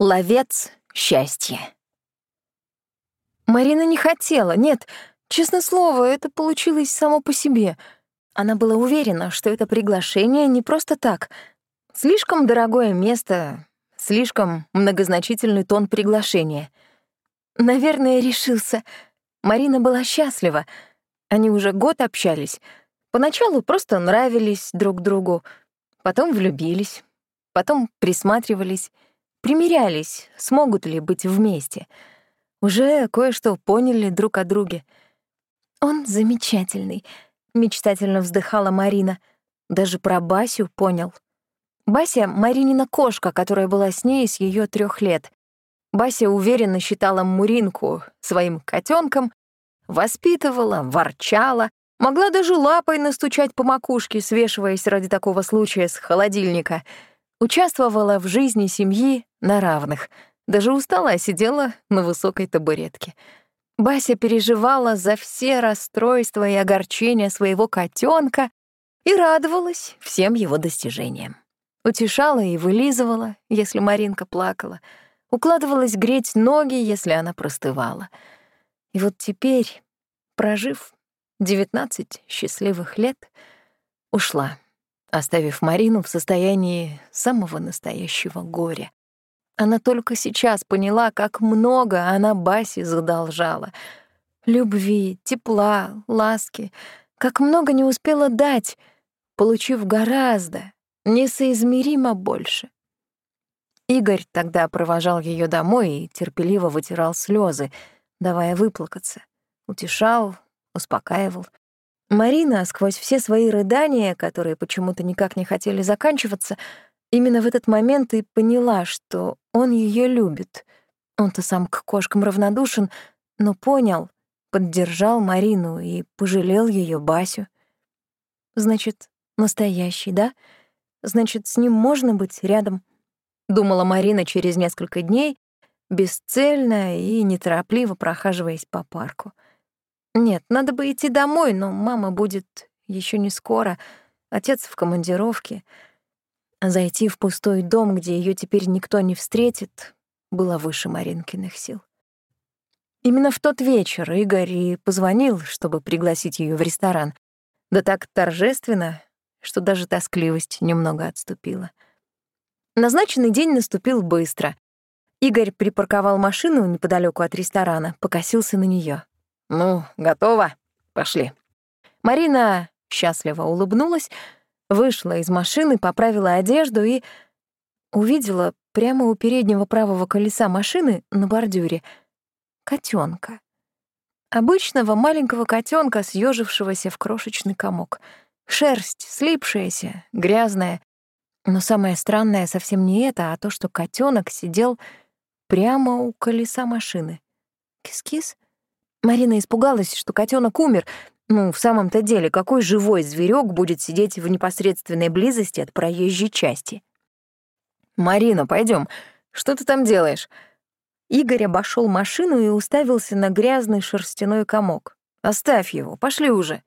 Ловец счастья. Марина не хотела, нет, честное слово, это получилось само по себе. Она была уверена, что это приглашение не просто так. Слишком дорогое место, слишком многозначительный тон приглашения. Наверное, решился. Марина была счастлива. Они уже год общались. Поначалу просто нравились друг другу, потом влюбились, потом присматривались — примерялись, смогут ли быть вместе. Уже кое-что поняли друг о друге. «Он замечательный», — мечтательно вздыхала Марина. Даже про Басю понял. Бася — Маринина кошка, которая была с ней с ее трех лет. Бася уверенно считала Муринку своим котенком, воспитывала, ворчала, могла даже лапой настучать по макушке, свешиваясь ради такого случая с холодильника — Участвовала в жизни семьи на равных. Даже устала сидела на высокой табуретке. Бася переживала за все расстройства и огорчения своего котенка и радовалась всем его достижениям. Утешала и вылизывала, если Маринка плакала, укладывалась греть ноги, если она простывала. И вот теперь, прожив 19 счастливых лет, ушла оставив Марину в состоянии самого настоящего горя. Она только сейчас поняла, как много она Басе задолжала. Любви, тепла, ласки. Как много не успела дать, получив гораздо, несоизмеримо больше. Игорь тогда провожал ее домой и терпеливо вытирал слезы, давая выплакаться. Утешал, успокаивал. Марина, сквозь все свои рыдания, которые почему-то никак не хотели заканчиваться, именно в этот момент и поняла, что он ее любит. Он-то сам к кошкам равнодушен, но понял, поддержал Марину и пожалел ее Басю. Значит, настоящий, да? Значит, с ним можно быть рядом? Думала Марина через несколько дней, бесцельно и неторопливо прохаживаясь по парку. Нет, надо бы идти домой, но мама будет еще не скоро, отец в командировке. Зайти в пустой дом, где ее теперь никто не встретит, было выше Маринкиных сил. Именно в тот вечер Игорь и позвонил, чтобы пригласить ее в ресторан. Да так торжественно, что даже тоскливость немного отступила. Назначенный день наступил быстро. Игорь припарковал машину неподалеку от ресторана, покосился на нее. «Ну, готово. Пошли». Марина счастливо улыбнулась, вышла из машины, поправила одежду и увидела прямо у переднего правого колеса машины на бордюре котенка. Обычного маленького котенка, съежившегося в крошечный комок. Шерсть слипшаяся, грязная. Но самое странное совсем не это, а то, что котенок сидел прямо у колеса машины. Кис-кис — Марина испугалась, что котенок умер. Ну, в самом-то деле, какой живой зверек будет сидеть в непосредственной близости от проезжей части? «Марина, пойдем. Что ты там делаешь?» Игорь обошел машину и уставился на грязный шерстяной комок. «Оставь его, пошли уже».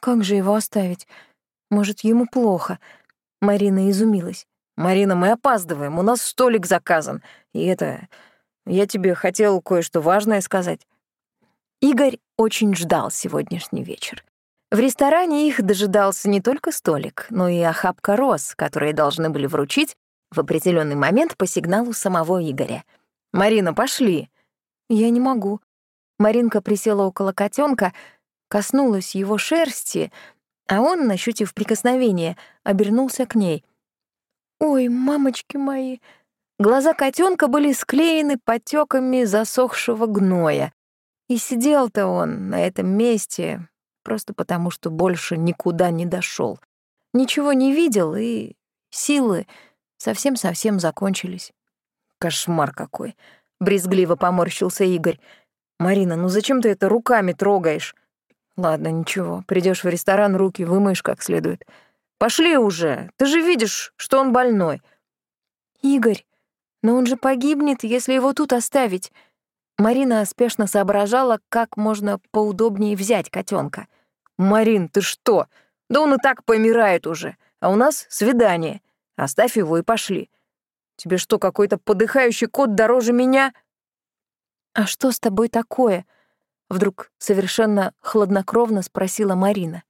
«Как же его оставить? Может, ему плохо?» Марина изумилась. «Марина, мы опаздываем, у нас столик заказан. И это... Я тебе хотел кое-что важное сказать». Игорь очень ждал сегодняшний вечер. В ресторане их дожидался не только столик, но и охапка роз, которые должны были вручить в определенный момент по сигналу самого Игоря. «Марина, пошли!» «Я не могу». Маринка присела около котенка, коснулась его шерсти, а он, ощутив прикосновение, обернулся к ней. «Ой, мамочки мои!» Глаза котенка были склеены потеками засохшего гноя. И сидел-то он на этом месте просто потому, что больше никуда не дошел. Ничего не видел, и силы совсем-совсем закончились. Кошмар какой! Брезгливо поморщился Игорь. «Марина, ну зачем ты это руками трогаешь?» «Ладно, ничего, придешь в ресторан, руки вымоешь как следует. Пошли уже, ты же видишь, что он больной». «Игорь, но он же погибнет, если его тут оставить», Марина спешно соображала, как можно поудобнее взять котенка. «Марин, ты что? Да он и так помирает уже, а у нас свидание. Оставь его и пошли». Тебе что, какой-то подыхающий кот дороже меня?» «А что с тобой такое?» — вдруг совершенно хладнокровно спросила Марина.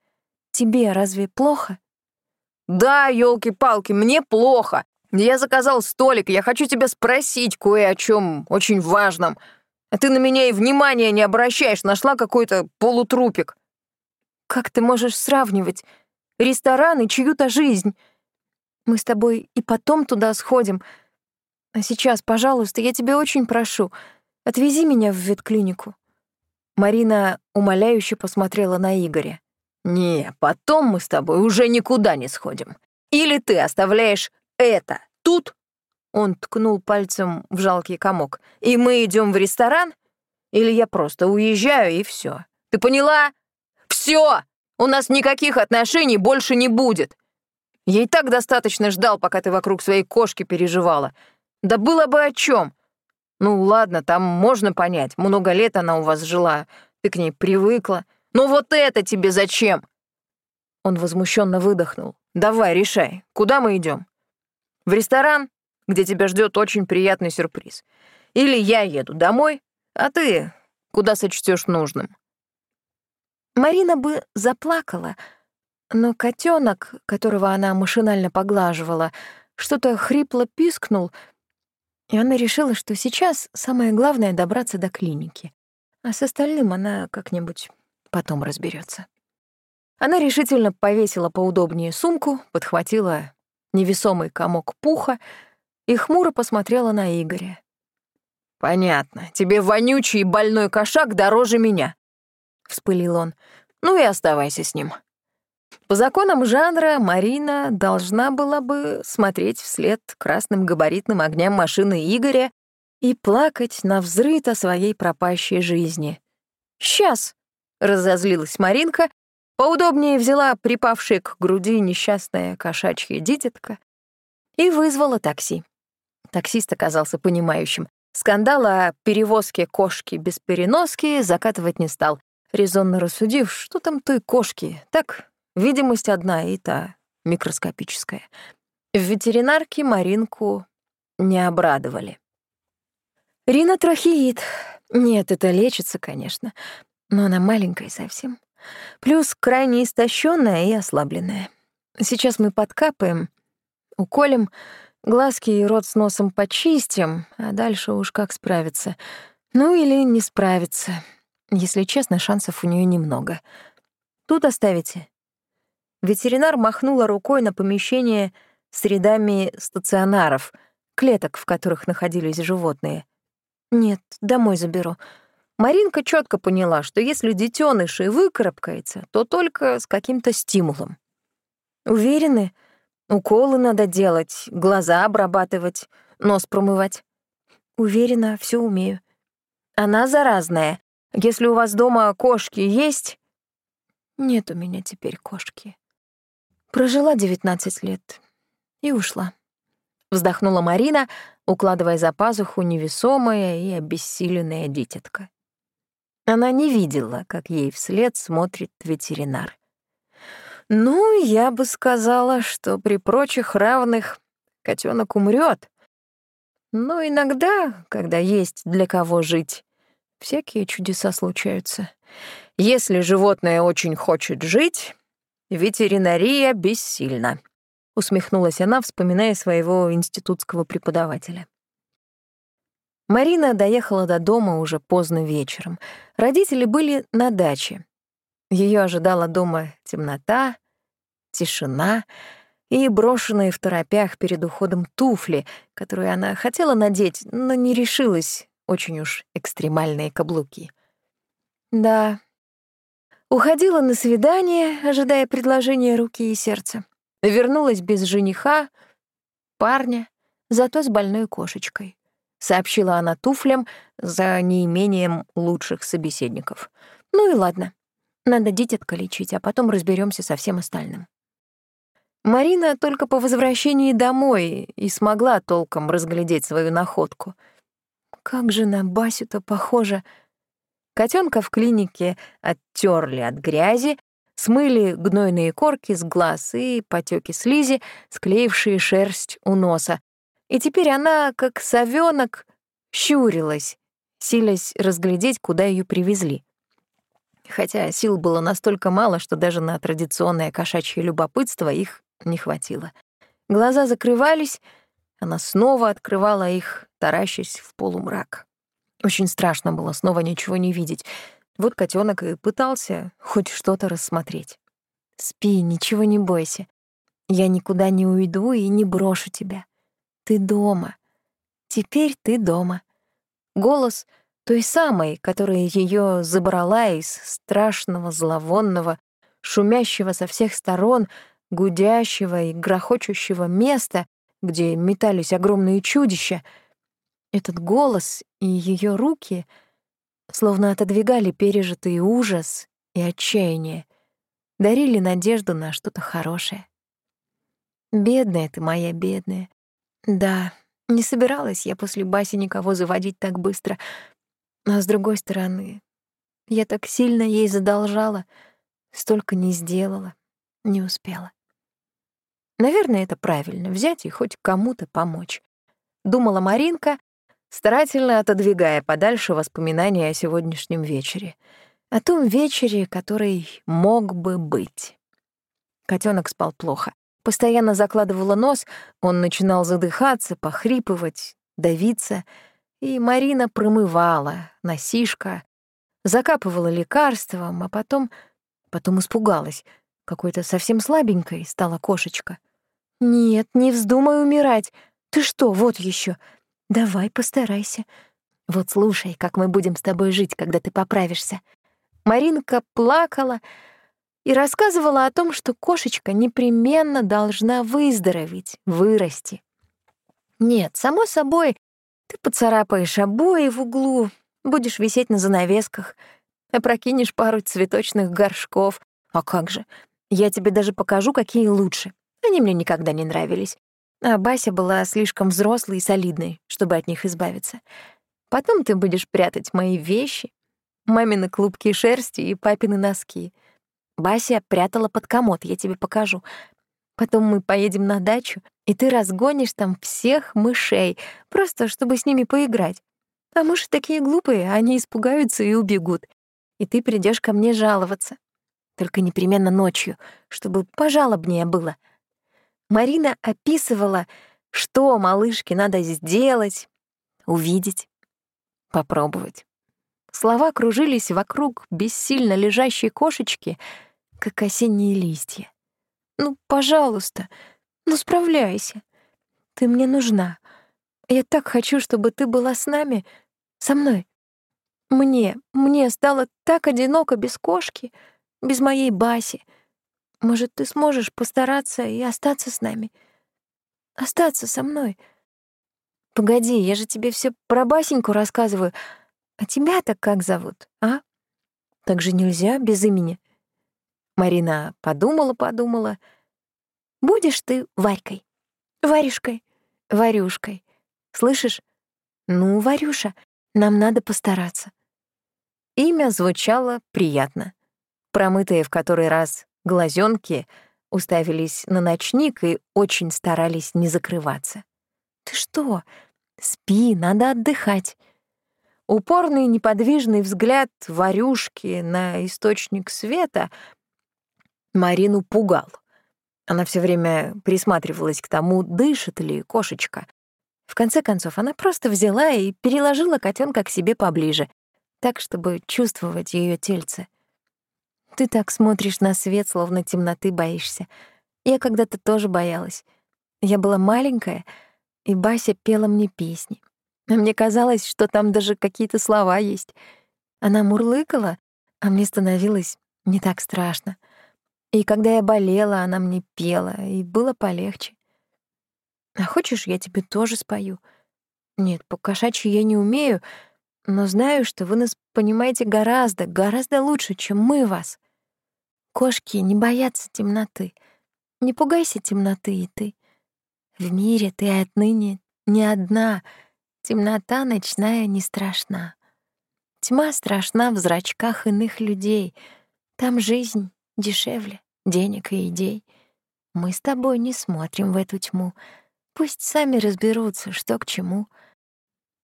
«Тебе разве плохо?» «Да, елки палки мне плохо. Я заказал столик, я хочу тебя спросить кое о чем очень важном. А ты на меня и внимания не обращаешь, нашла какой-то полутрупик». «Как ты можешь сравнивать ресторан и чью-то жизнь? Мы с тобой и потом туда сходим. А сейчас, пожалуйста, я тебя очень прошу, отвези меня в ветклинику». Марина умоляюще посмотрела на Игоря. «Не, потом мы с тобой уже никуда не сходим. Или ты оставляешь это тут?» Он ткнул пальцем в жалкий комок. «И мы идем в ресторан? Или я просто уезжаю, и все. Ты поняла? Все! У нас никаких отношений больше не будет. И так достаточно ждал, пока ты вокруг своей кошки переживала. Да было бы о чем. Ну ладно, там можно понять. Много лет она у вас жила, ты к ней привыкла. Но вот это тебе зачем? Он возмущенно выдохнул. Давай, решай, куда мы идем? В ресторан, где тебя ждет очень приятный сюрприз. Или я еду домой, а ты куда сочтешь нужным. Марина бы заплакала, но котенок, которого она машинально поглаживала, что-то хрипло пискнул, и она решила, что сейчас самое главное — добраться до клиники, а с остальным она как-нибудь потом разберется. Она решительно повесила поудобнее сумку, подхватила невесомый комок пуха и хмуро посмотрела на Игоря. «Понятно, тебе вонючий и больной кошак дороже меня», — вспылил он. «Ну и оставайся с ним». По законам жанра Марина должна была бы смотреть вслед красным габаритным огням машины Игоря и плакать на взрыт о своей пропащей жизни. «Сейчас!» — разозлилась Маринка, поудобнее взяла припавшее к груди несчастное кошачье дитятко и вызвала такси. Таксист оказался понимающим. Скандала о перевозке кошки без переноски закатывать не стал, резонно рассудив, что там той кошки, так, видимость одна и та микроскопическая. В ветеринарке Маринку не обрадовали. Ринотрахеид. Нет, это лечится, конечно, но она маленькая совсем. Плюс крайне истощенная и ослабленная. Сейчас мы подкапаем, уколем, глазки и рот с носом почистим, а дальше уж как справиться. Ну или не справиться. Если честно, шансов у нее немного. Тут оставите. Ветеринар махнула рукой на помещение с рядами стационаров, клеток, в которых находились животные. Нет, домой заберу. Маринка четко поняла, что если детеныш и выкарабкается, то только с каким-то стимулом. Уверены, уколы надо делать, глаза обрабатывать, нос промывать. Уверена, все умею. Она заразная, если у вас дома кошки есть... Нет у меня теперь кошки. Прожила 19 лет и ушла. Вздохнула Марина, укладывая за пазуху невесомое и обессиленное дитятко. Она не видела, как ей вслед смотрит ветеринар. Ну, я бы сказала, что при прочих равных котенок умрет. Но иногда, когда есть для кого жить, Всякие чудеса случаются. Если животное очень хочет жить, ветеринария бессильна. Усмехнулась она, вспоминая своего институтского преподавателя. Марина доехала до дома уже поздно вечером. Родители были на даче. Ее ожидала дома темнота, тишина и брошенные в торопях перед уходом туфли, которые она хотела надеть, но не решилась очень уж экстремальные каблуки. Да, уходила на свидание, ожидая предложения руки и сердца. Вернулась без жениха, парня, зато с больной кошечкой. Сообщила она туфлям за неимением лучших собеседников. Ну и ладно, надо дитятка лечить, а потом разберемся со всем остальным. Марина только по возвращении домой и смогла толком разглядеть свою находку — как же на Басю-то похоже. Котенка в клинике оттерли от грязи, смыли гнойные корки с глаз и потеки слизи, склеившие шерсть у носа, и теперь она, как совёнок, щурилась, силясь разглядеть, куда ее привезли. Хотя сил было настолько мало, что даже на традиционное кошачье любопытство их не хватило. Глаза закрывались, она снова открывала их, таращась в полумрак. Очень страшно было снова ничего не видеть. Вот котенок и пытался хоть что-то рассмотреть. «Спи, ничего не бойся. Я никуда не уйду и не брошу тебя. Ты дома. Теперь ты дома». Голос той самой, которая ее забрала из страшного, зловонного, шумящего со всех сторон, гудящего и грохочущего места, где метались огромные чудища. Этот голос и ее руки словно отодвигали пережитый ужас и отчаяние, дарили надежду на что-то хорошее. Бедная ты моя, бедная. Да, не собиралась я после Баси никого заводить так быстро. А с другой стороны, я так сильно ей задолжала, столько не сделала, не успела. Наверное, это правильно — взять и хоть кому-то помочь. Думала Маринка, старательно отодвигая подальше воспоминания о сегодняшнем вечере. О том вечере, который мог бы быть. Котенок спал плохо. Постоянно закладывала нос, он начинал задыхаться, похрипывать, давиться. И Марина промывала носишка, закапывала лекарством, а потом... Потом испугалась. Какой-то совсем слабенькой стала кошечка. «Нет, не вздумай умирать. Ты что, вот еще. Давай постарайся. Вот слушай, как мы будем с тобой жить, когда ты поправишься». Маринка плакала и рассказывала о том, что кошечка непременно должна выздороветь, вырасти. Нет, само собой, ты поцарапаешь обои в углу, будешь висеть на занавесках, опрокинешь пару цветочных горшков. А как же, я тебе даже покажу, какие лучше. Они мне никогда не нравились. А Бася была слишком взрослой и солидной, чтобы от них избавиться. Потом ты будешь прятать мои вещи, мамины клубки шерсти и папины носки. Бася прятала под комод, я тебе покажу. Потом мы поедем на дачу, и ты разгонишь там всех мышей, просто чтобы с ними поиграть. А мыши такие глупые, они испугаются и убегут. И ты придешь ко мне жаловаться. Только непременно ночью, чтобы пожалобнее было — Марина описывала, что малышке надо сделать, увидеть, попробовать. Слова кружились вокруг бессильно лежащей кошечки, как осенние листья. «Ну, пожалуйста, ну справляйся. Ты мне нужна. Я так хочу, чтобы ты была с нами, со мной. Мне, мне стало так одиноко без кошки, без моей Баси. Может, ты сможешь постараться и остаться с нами? Остаться со мной? Погоди, я же тебе все про Басеньку рассказываю. А тебя-то как зовут, а? Так же нельзя без имени. Марина подумала-подумала. Будешь ты Варькой, Варюшкой, Варюшкой. Слышишь? Ну, Варюша, нам надо постараться. Имя звучало приятно. Промытые в который раз Глазенки уставились на ночник и очень старались не закрываться. «Ты что? Спи, надо отдыхать». Упорный неподвижный взгляд Варюшки на источник света Марину пугал. Она все время присматривалась к тому, дышит ли кошечка. В конце концов, она просто взяла и переложила котенка к себе поближе, так, чтобы чувствовать ее тельце. Ты так смотришь на свет, словно темноты боишься. Я когда-то тоже боялась. Я была маленькая, и Бася пела мне песни. А мне казалось, что там даже какие-то слова есть. Она мурлыкала, а мне становилось не так страшно. И когда я болела, она мне пела, и было полегче. А хочешь, я тебе тоже спою? Нет, по-кошачьи я не умею, но знаю, что вы нас понимаете гораздо, гораздо лучше, чем мы вас. Кошки не боятся темноты. Не пугайся темноты и ты. В мире ты отныне не одна. Темнота ночная не страшна. Тьма страшна в зрачках иных людей. Там жизнь дешевле денег и идей. Мы с тобой не смотрим в эту тьму, пусть сами разберутся, что к чему.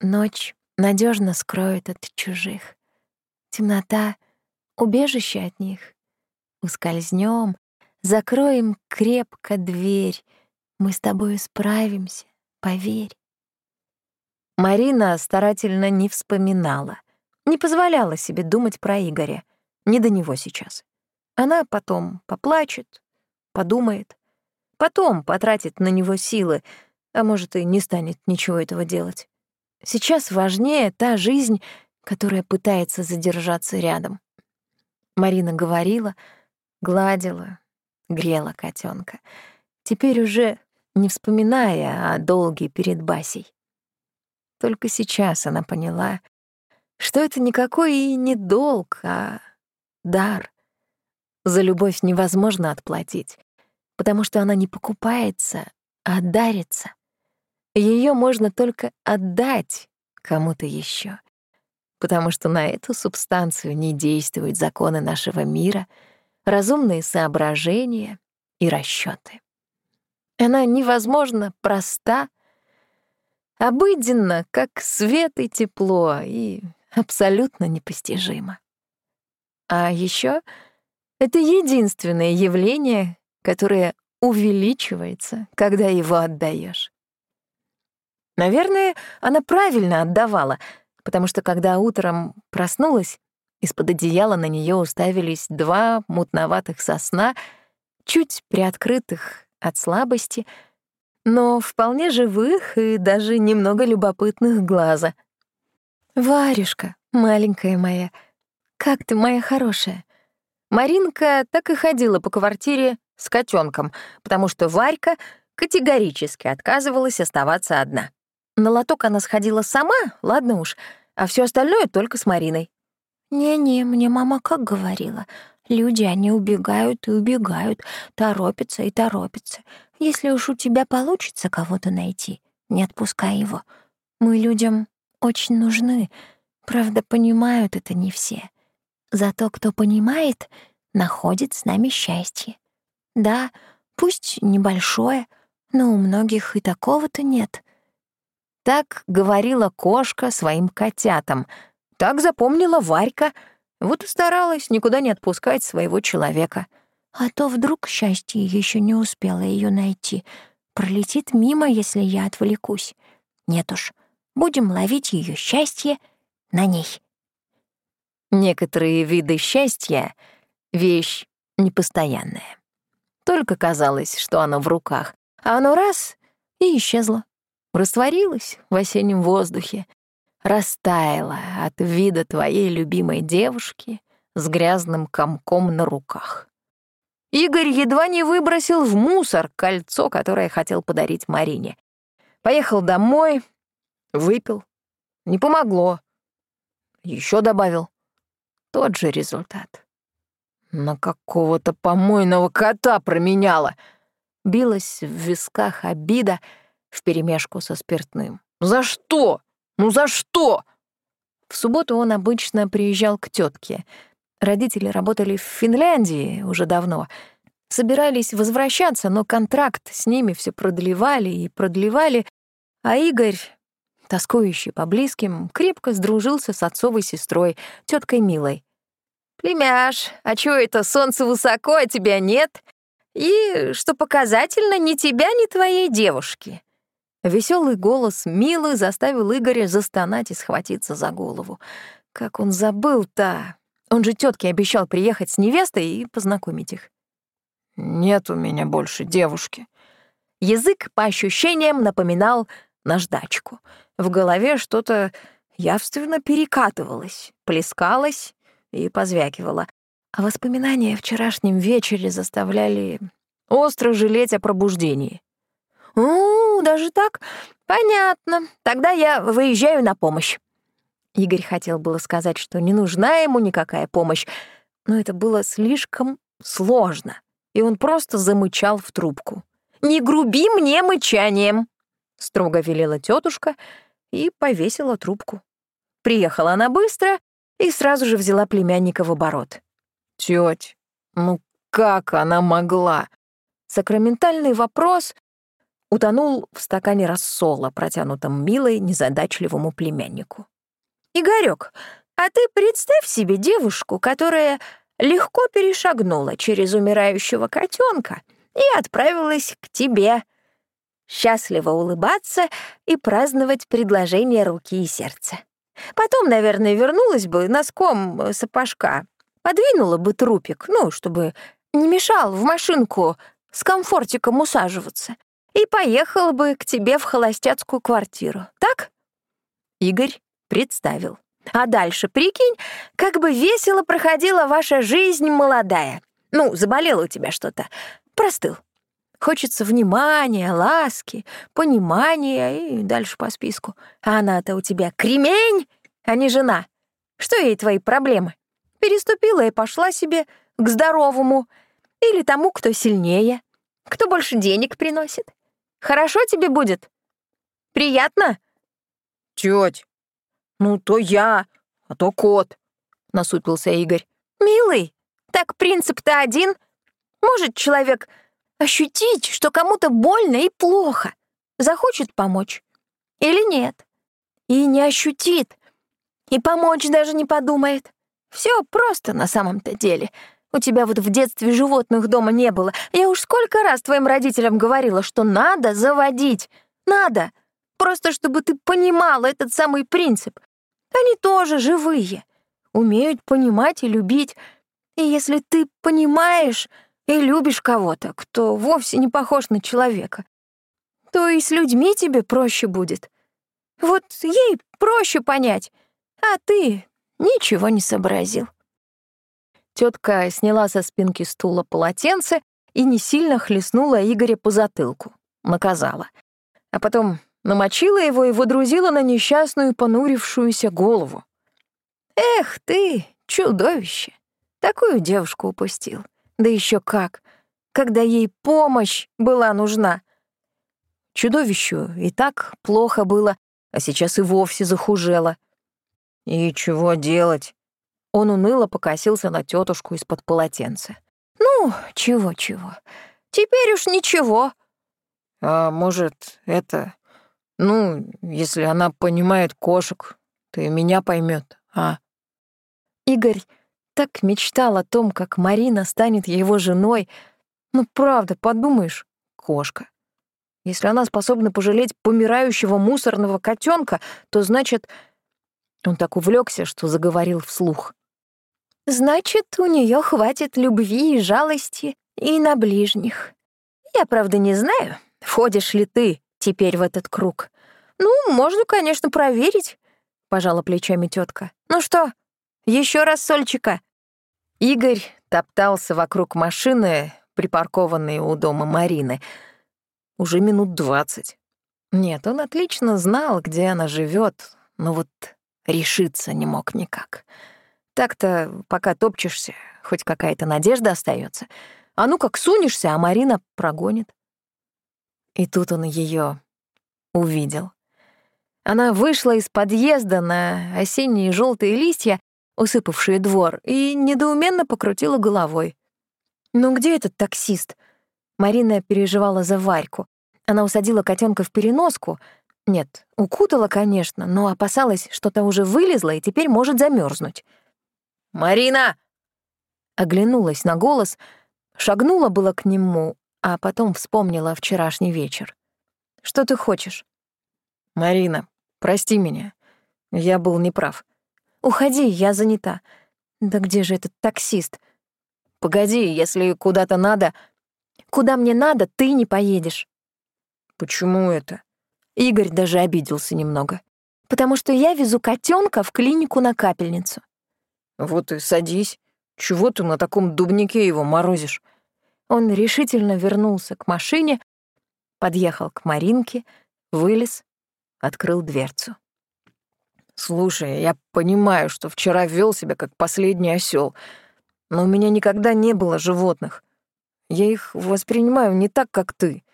Ночь надежно скроет от чужих. Темнота — убежище от них. Ускользнем, закроем крепко дверь. Мы с тобой справимся, поверь. Марина старательно не вспоминала, не позволяла себе думать про Игоря. Не до него сейчас. Она потом поплачет, подумает, потом потратит на него силы, а может, и не станет ничего этого делать. Сейчас важнее та жизнь, которая пытается задержаться рядом. Марина говорила, гладила, грела котенка. Теперь уже не вспоминая о долге перед Басей. Только сейчас она поняла, что это никакой и не долг, а дар. За любовь невозможно отплатить, потому что она не покупается, а дарится. Ее можно только отдать кому-то еще, потому что на эту субстанцию не действуют законы нашего мира, разумные соображения и расчеты. Она невозможно проста, обыденна, как свет и тепло, и абсолютно непостижима. А еще это единственное явление, которое увеличивается, когда его отдаешь. Наверное, она правильно отдавала, потому что когда утром проснулась, из-под одеяла на нее уставились два мутноватых сосна, чуть приоткрытых от слабости, но вполне живых и даже немного любопытных глаза. «Варюшка, маленькая моя, как ты, моя хорошая?» Маринка так и ходила по квартире с котенком, потому что Варька категорически отказывалась оставаться одна. На лоток она сходила сама, ладно уж, а все остальное только с Мариной. «Не-не, мне мама как говорила. Люди, они убегают и убегают, торопятся и торопятся. Если уж у тебя получится кого-то найти, не отпускай его. Мы людям очень нужны. Правда, понимают это не все. Зато кто понимает, находит с нами счастье. Да, пусть небольшое, но у многих и такого-то нет. Так говорила кошка своим котятам. Так запомнила Варька. Вот и старалась никуда не отпускать своего человека. А то вдруг счастье еще не успела ее найти. Пролетит мимо, если я отвлекусь. Нет уж, будем ловить ее счастье на ней. Некоторые виды счастья — вещь непостоянная. Только казалось, что оно в руках, а оно раз — и исчезло. Растворилось в осеннем воздухе, растаяло от вида твоей любимой девушки с грязным комком на руках. Игорь едва не выбросил в мусор кольцо, которое хотел подарить Марине. Поехал домой, выпил. Не помогло. Еще добавил. Тот же результат. На какого-то помойного кота променяла. Билась в висках обида вперемешку со спиртным. «За что? Ну за что?» В субботу он обычно приезжал к тетке, Родители работали в Финляндии уже давно. Собирались возвращаться, но контракт с ними все продлевали и продлевали, а Игорь, тоскующий по близким, крепко сдружился с отцовой сестрой, теткой Милой. «Племяш, а чё это, солнце высоко, а тебя нет? И, что показательно, ни тебя, ни твоей девушки». Веселый голос Милы заставил Игоря застонать и схватиться за голову. Как он забыл-то! Он же тетке обещал приехать с невестой и познакомить их. «Нет у меня больше девушки». Язык, по ощущениям, напоминал наждачку. В голове что-то явственно перекатывалось, плескалось и позвякивало. А воспоминания о вчерашнем вечере заставляли остро жалеть о пробуждении. «У, даже так? Понятно. Тогда я выезжаю на помощь». Игорь хотел было сказать, что не нужна ему никакая помощь, но это было слишком сложно, и он просто замычал в трубку. «Не груби мне мычанием!» — строго велела тетушка и повесила трубку. Приехала она быстро и сразу же взяла племянника в оборот. «Тёть, ну как она могла?» Сакраментальный вопрос утонул в стакане рассола, протянутом милой незадачливому племяннику. «Игорёк, а ты представь себе девушку, которая легко перешагнула через умирающего котенка и отправилась к тебе, счастливо улыбаться и праздновать предложение руки и сердца. Потом, наверное, вернулась бы носком сапожка, подвинула бы трупик, ну, чтобы не мешал в машинку с комфортиком усаживаться, и поехала бы к тебе в холостяцкую квартиру, так? Игорь представил. А дальше, прикинь, как бы весело проходила ваша жизнь молодая. Ну, заболело у тебя что-то, простыл. Хочется внимания, ласки, понимания и дальше по списку. А она-то у тебя кремень, а не жена. Что ей твои проблемы? Переступила и пошла себе к здоровому или тому, кто сильнее, кто больше денег приносит. Хорошо тебе будет? Приятно? Тёть, ну то я, а то кот, насупился Игорь. Милый, так принцип-то один. Может человек ощутить, что кому-то больно и плохо, захочет помочь или нет. И не ощутит, и помочь даже не подумает. Все просто на самом-то деле. У тебя вот в детстве животных дома не было. Я уж сколько раз твоим родителям говорила, что надо заводить. Надо. Просто чтобы ты понимала этот самый принцип. Они тоже живые. Умеют понимать и любить. И если ты понимаешь и любишь кого-то, кто вовсе не похож на человека, то и с людьми тебе проще будет. Вот ей проще понять, а ты ничего не сообразил. Тетка сняла со спинки стула полотенце и не сильно хлестнула Игоря по затылку. Наказала. А потом намочила его и водрузила на несчастную понурившуюся голову. «Эх ты, чудовище! Такую девушку упустил. Да еще как! Когда ей помощь была нужна!» Чудовищу и так плохо было, а сейчас и вовсе захужело. «И чего делать?» Он уныло покосился на тетушку из-под полотенца. «Ну, чего-чего. Теперь уж ничего». «А может, это... Ну, если она понимает кошек, то и меня поймет, а?» Игорь так мечтал о том, как Марина станет его женой. Ну, правда, подумаешь, кошка. Если она способна пожалеть помирающего мусорного котенка, то значит... Он так увлекся, что заговорил вслух. Значит, у нее хватит любви и жалости и на ближних. Я, правда, не знаю, входишь ли ты теперь в этот круг. Ну, можно, конечно, проверить, — пожала плечами тетка. Ну что, еще раз сольчика. Игорь топтался вокруг машины, припаркованной у дома Марины, уже минут двадцать. Нет, он отлично знал, где она живет, но вот решиться не мог никак. Так-то, пока топчешься, хоть какая-то надежда остается. А ну как сунешься, а Марина прогонит. И тут он ее увидел. Она вышла из подъезда на осенние желтые листья, усыпавшие двор, и недоуменно покрутила головой. «Ну где этот таксист?» Марина переживала за Варьку. Она усадила котенка в переноску. Нет, укутала, конечно, но опасалась, что та уже вылезла и теперь может замерзнуть. «Марина!» Оглянулась на голос, шагнула было к нему, а потом вспомнила вчерашний вечер. «Что ты хочешь?» «Марина, прости меня. Я был неправ». «Уходи, я занята». «Да где же этот таксист?» «Погоди, если куда-то надо...» «Куда мне надо, ты не поедешь». «Почему это?» Игорь даже обиделся немного. «Потому что я везу котенка в клинику на капельницу». Вот и садись. Чего ты на таком дубнике его морозишь? Он решительно вернулся к машине, подъехал к Маринке, вылез, открыл дверцу. Слушай, я понимаю, что вчера вел себя как последний осел, но у меня никогда не было животных. Я их воспринимаю не так, как ты.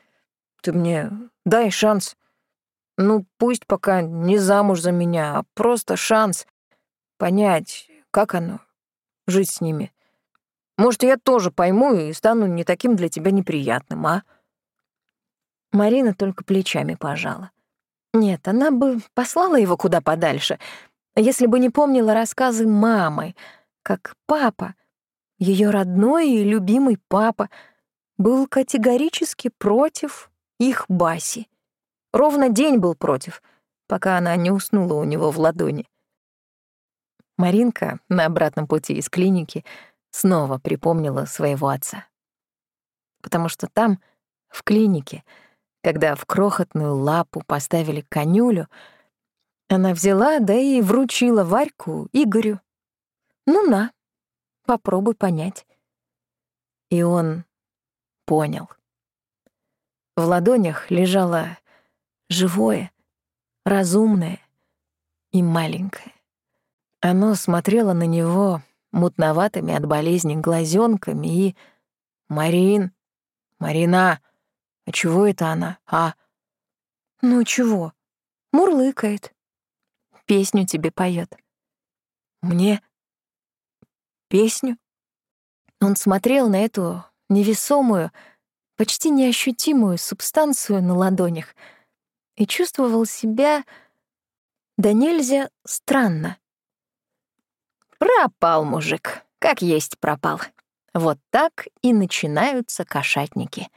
Ты мне дай шанс. Ну, пусть пока не замуж за меня, а просто шанс понять, как оно? Жить с ними? Может, я тоже пойму и стану не таким для тебя неприятным, а? Марина только плечами пожала. Нет, она бы послала его куда подальше, если бы не помнила рассказы мамы, как папа, ее родной и любимый папа, был категорически против их Баси. Ровно день был против, пока она не уснула у него в ладони. Маринка на обратном пути из клиники снова припомнила своего отца. Потому что там, в клинике, когда в крохотную лапу поставили конюлю, она взяла, да и вручила Варьку Игорю. Ну на, попробуй понять. И он понял. В ладонях лежало живое, разумное и маленькое. Оно смотрело на него мутноватыми от болезни глазенками и... «Марин! Марина! А чего это она, а?» «Ну чего? Мурлыкает. Песню тебе поет. «Мне? Песню?» Он смотрел на эту невесомую, почти неощутимую субстанцию на ладонях и чувствовал себя да нельзя странно. Пропал мужик, как есть пропал. Вот так и начинаются кошатники,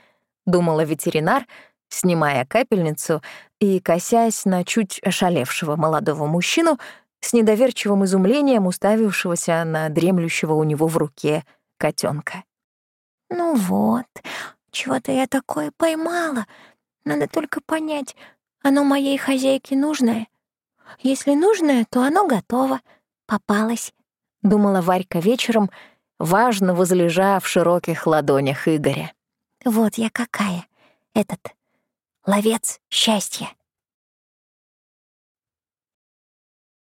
думала ветеринар, снимая капельницу и косясь на чуть ошалевшего молодого мужчину с недоверчивым изумлением уставившегося на дремлющего у него в руке котенка. «Ну вот, чего-то я такое поймала. Надо только понять, оно моей хозяйке нужное? Если нужное, то оно готово. Попалось», — думала Варька вечером, важно возлежа в широких ладонях Игоря. «Вот я какая, этот ловец счастья».